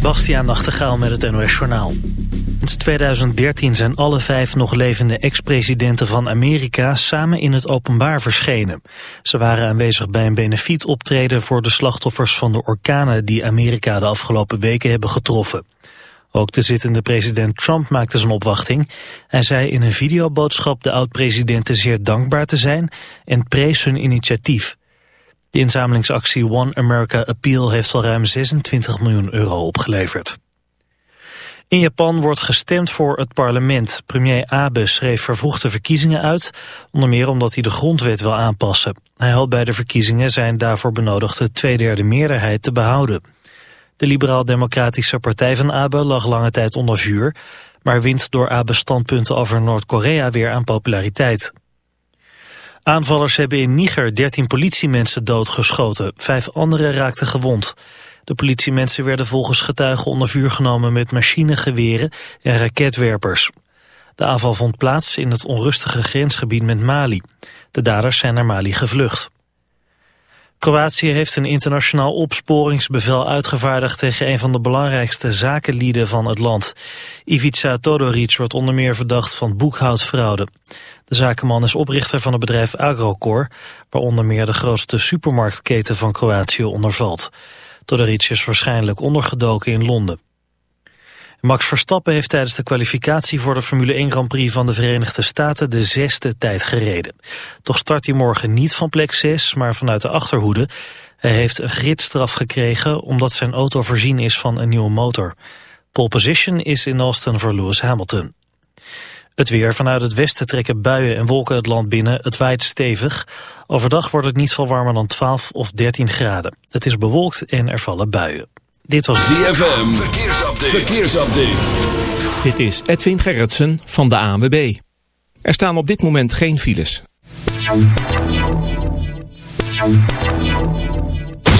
Bastiaan Nachtegaal met het NOS Journaal. Sinds 2013 zijn alle vijf nog levende ex-presidenten van Amerika samen in het openbaar verschenen. Ze waren aanwezig bij een benefietoptreden voor de slachtoffers van de orkanen die Amerika de afgelopen weken hebben getroffen. Ook de zittende president Trump maakte zijn opwachting. Hij zei in een videoboodschap de oud-presidenten zeer dankbaar te zijn en prees hun initiatief. De inzamelingsactie One America Appeal heeft al ruim 26 miljoen euro opgeleverd. In Japan wordt gestemd voor het parlement. Premier Abe schreef vervroegde verkiezingen uit, onder meer omdat hij de grondwet wil aanpassen. Hij hoopt bij de verkiezingen zijn daarvoor benodigde tweederde meerderheid te behouden. De liberaal-democratische partij van Abe lag lange tijd onder vuur, maar wint door Abe's standpunten over Noord-Korea weer aan populariteit. Aanvallers hebben in Niger 13 politiemensen doodgeschoten. Vijf anderen raakten gewond. De politiemensen werden volgens getuigen onder vuur genomen met machinegeweren en raketwerpers. De aanval vond plaats in het onrustige grensgebied met Mali. De daders zijn naar Mali gevlucht. Kroatië heeft een internationaal opsporingsbevel uitgevaardigd tegen een van de belangrijkste zakenlieden van het land. Ivica Todoric wordt onder meer verdacht van boekhoudfraude. De zakenman is oprichter van het bedrijf Agrocor, waar onder meer de grootste supermarktketen van Kroatië onder valt. Todoric is waarschijnlijk ondergedoken in Londen. Max Verstappen heeft tijdens de kwalificatie voor de Formule 1 Grand Prix van de Verenigde Staten de zesde tijd gereden. Toch start hij morgen niet van plek 6, maar vanuit de achterhoede. Hij heeft een gridstraf gekregen omdat zijn auto voorzien is van een nieuwe motor. Pole position is in Austin voor Lewis Hamilton. Het weer vanuit het westen trekken buien en wolken het land binnen. Het waait stevig. Overdag wordt het niet veel warmer dan 12 of 13 graden. Het is bewolkt en er vallen buien. Dit was ZFM. Verkeersupdate. Verkeersupdate. Dit is Edwin Gerritsen van de ANWB. Er staan op dit moment geen files.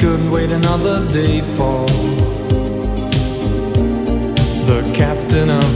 Couldn't wait another day for the captain of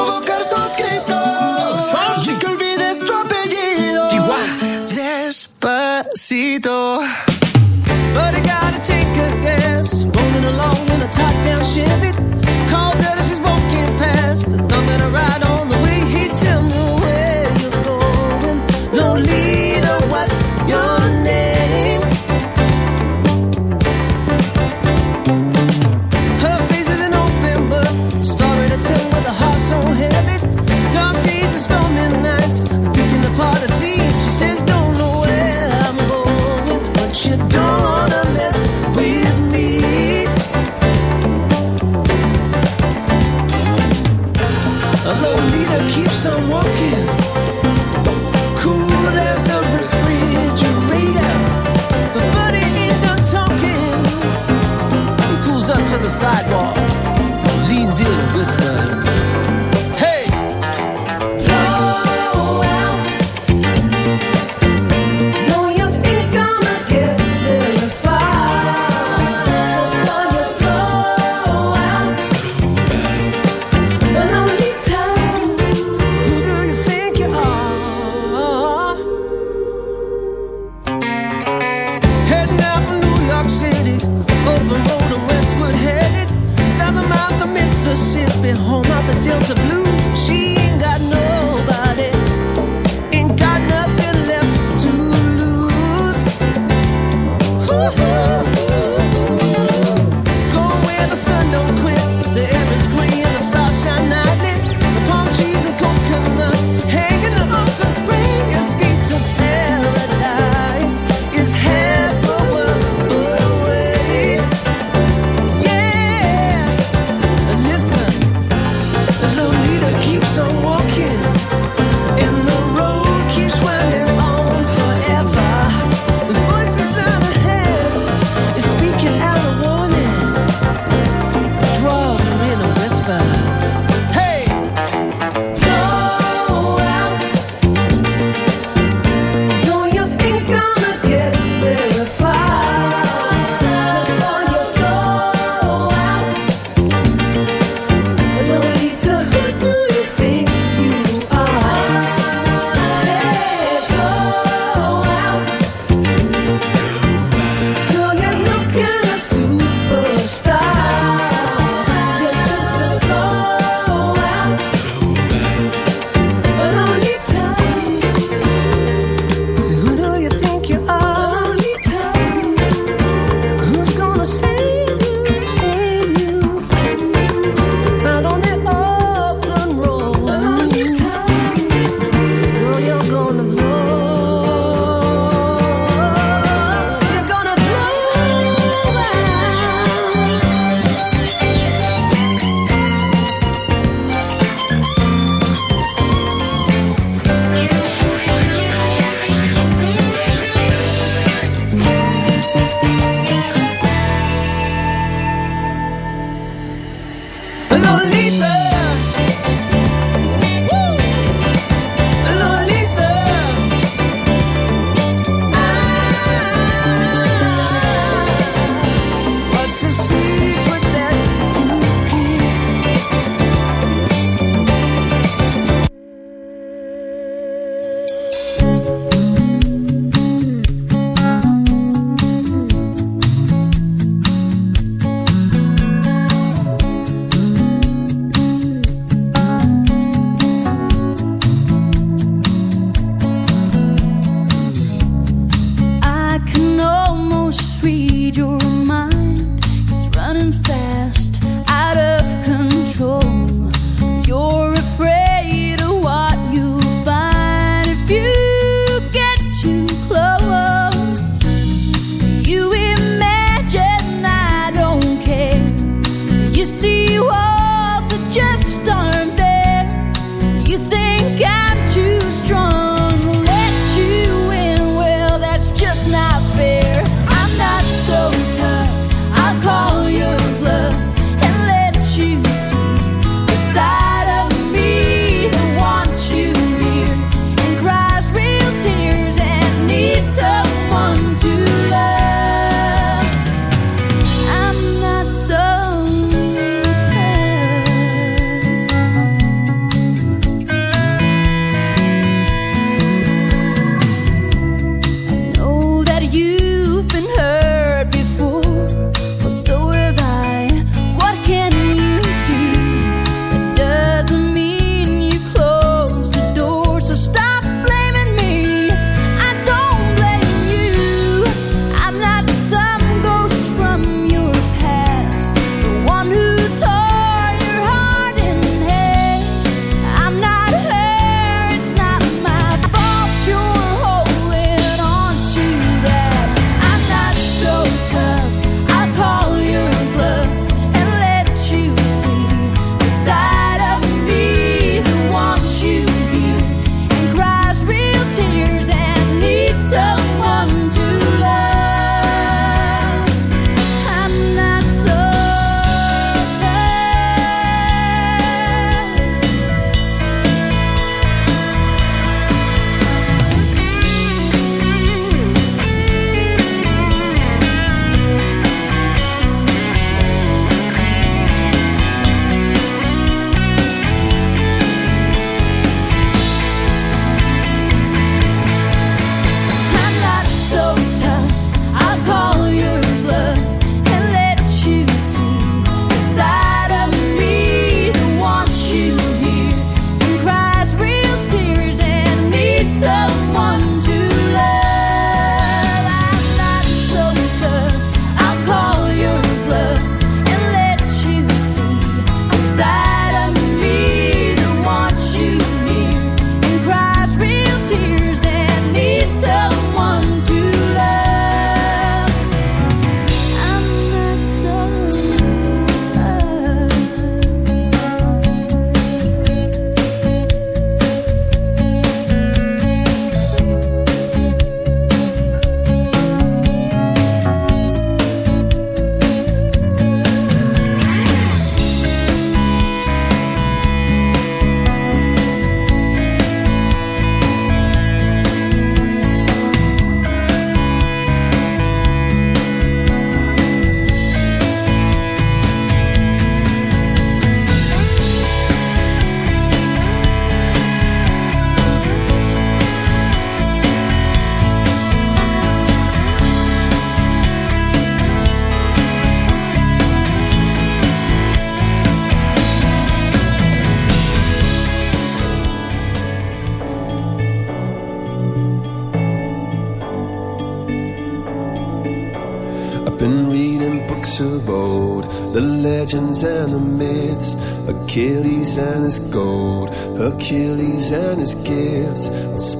leader keeps on walking. Cool as a refrigerator, buddy, ain't talking. He cools up to the sidewalk.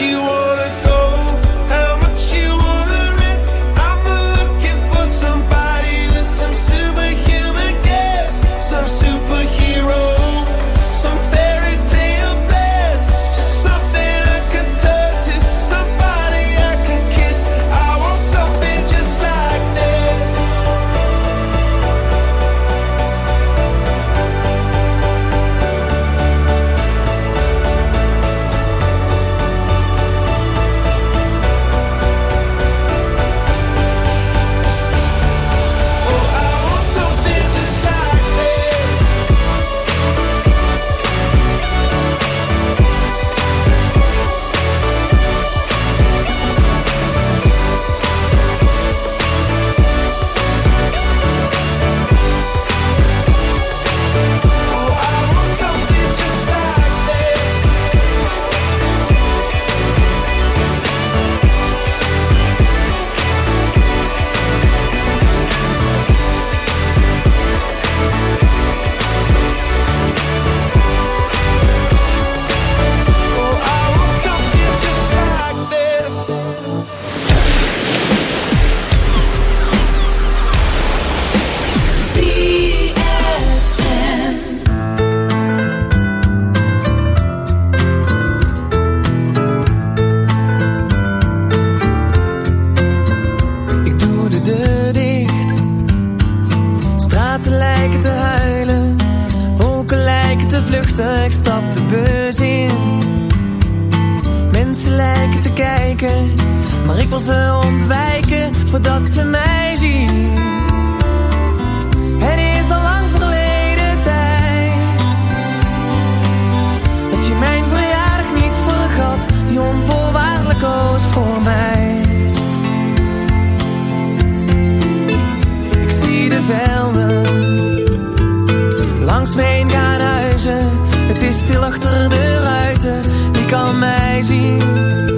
you ik stap de bus in. Mensen lijken te kijken, maar ik wil ze ontwijken. achter de ruiten, wie kan mij zien?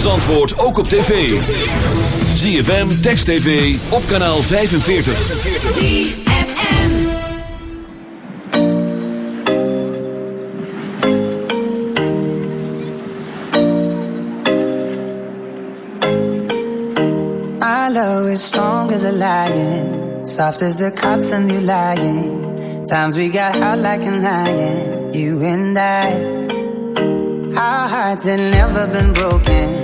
van Zandvoort ook op tv. ZFM, Text TV, op kanaal 45. ZFM My love is strong as a lion Soft as the cotton you lying Times we got hot like an iron You and I Our hearts had never been broken.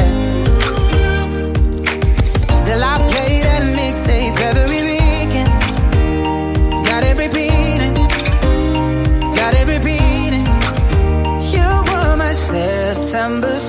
September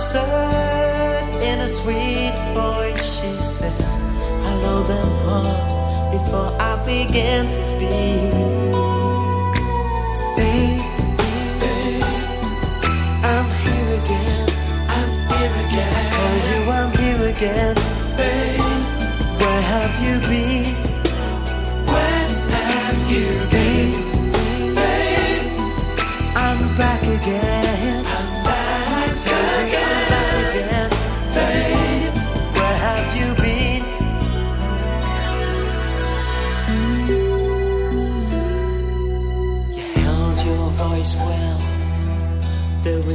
answered in a sweet voice. She said, I Then them before I began to speak. I'm here again. I'm here again. Tell you I'm here again. Where have you been?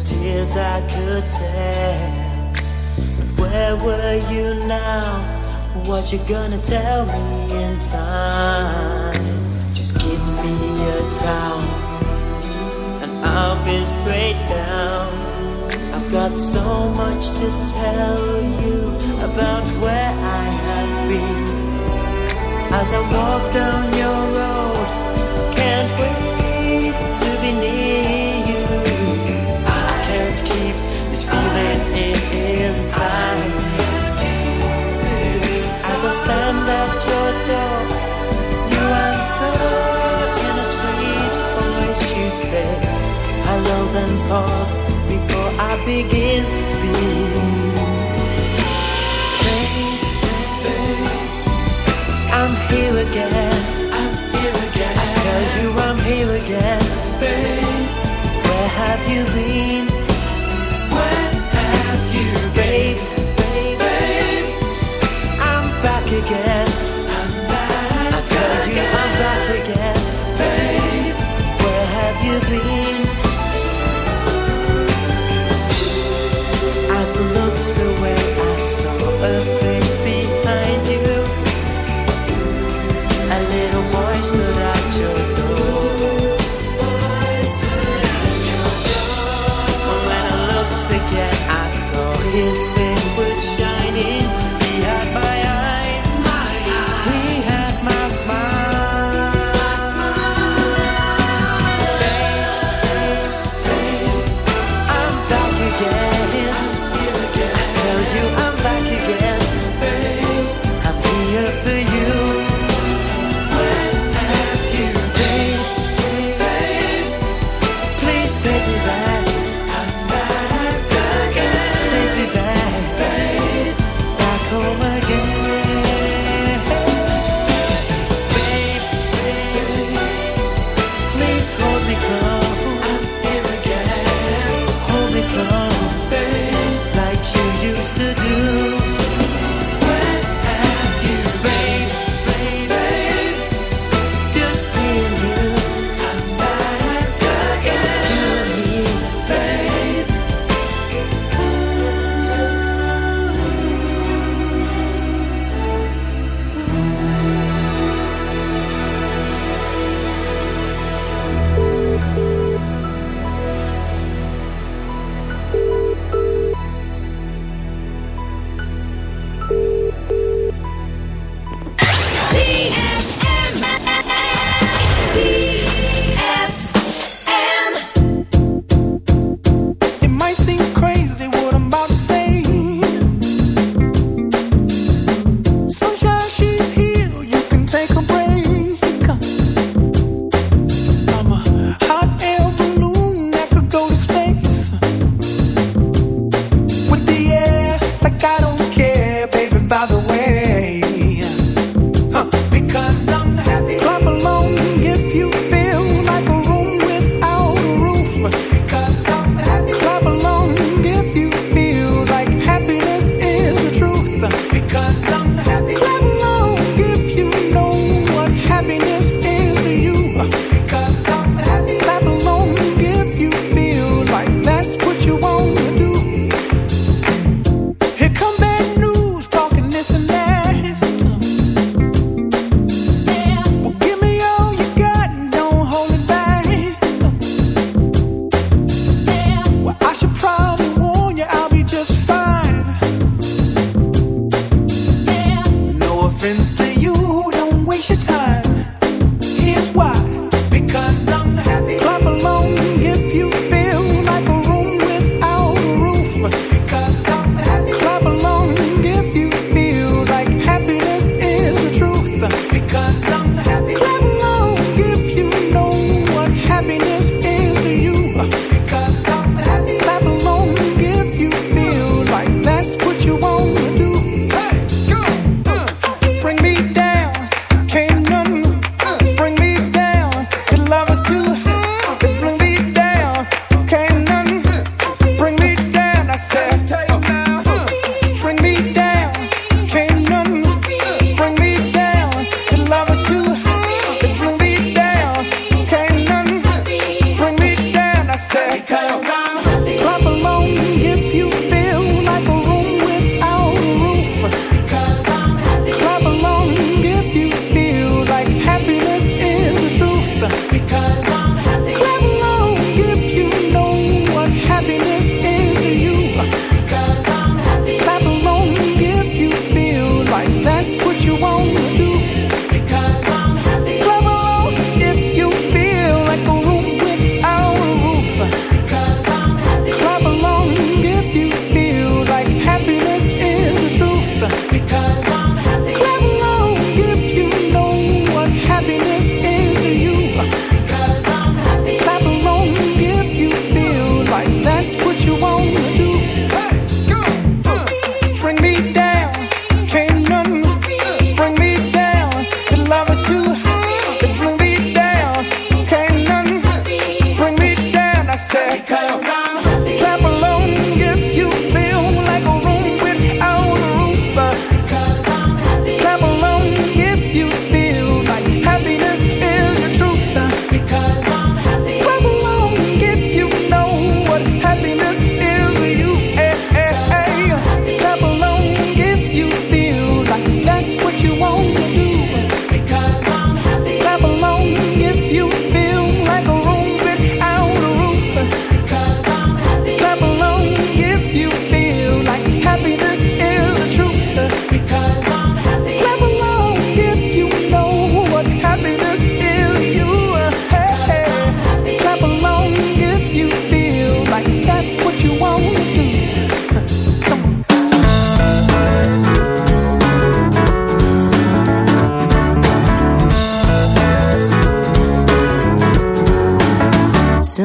tears I could tell. But where were you now? What you gonna tell me in time? Just give me a towel, and I'll be straight down. I've got so much to tell you about where I have been. As I walk down your road, can't wait to be near. this feeling inside. As I stand at your door, you answer in a sweet voice. You say, Hello, then pause before I begin to speak. Babe, babe, I'm here again. I'm here again. I tell you I'm here again. Babe, where have you been? again.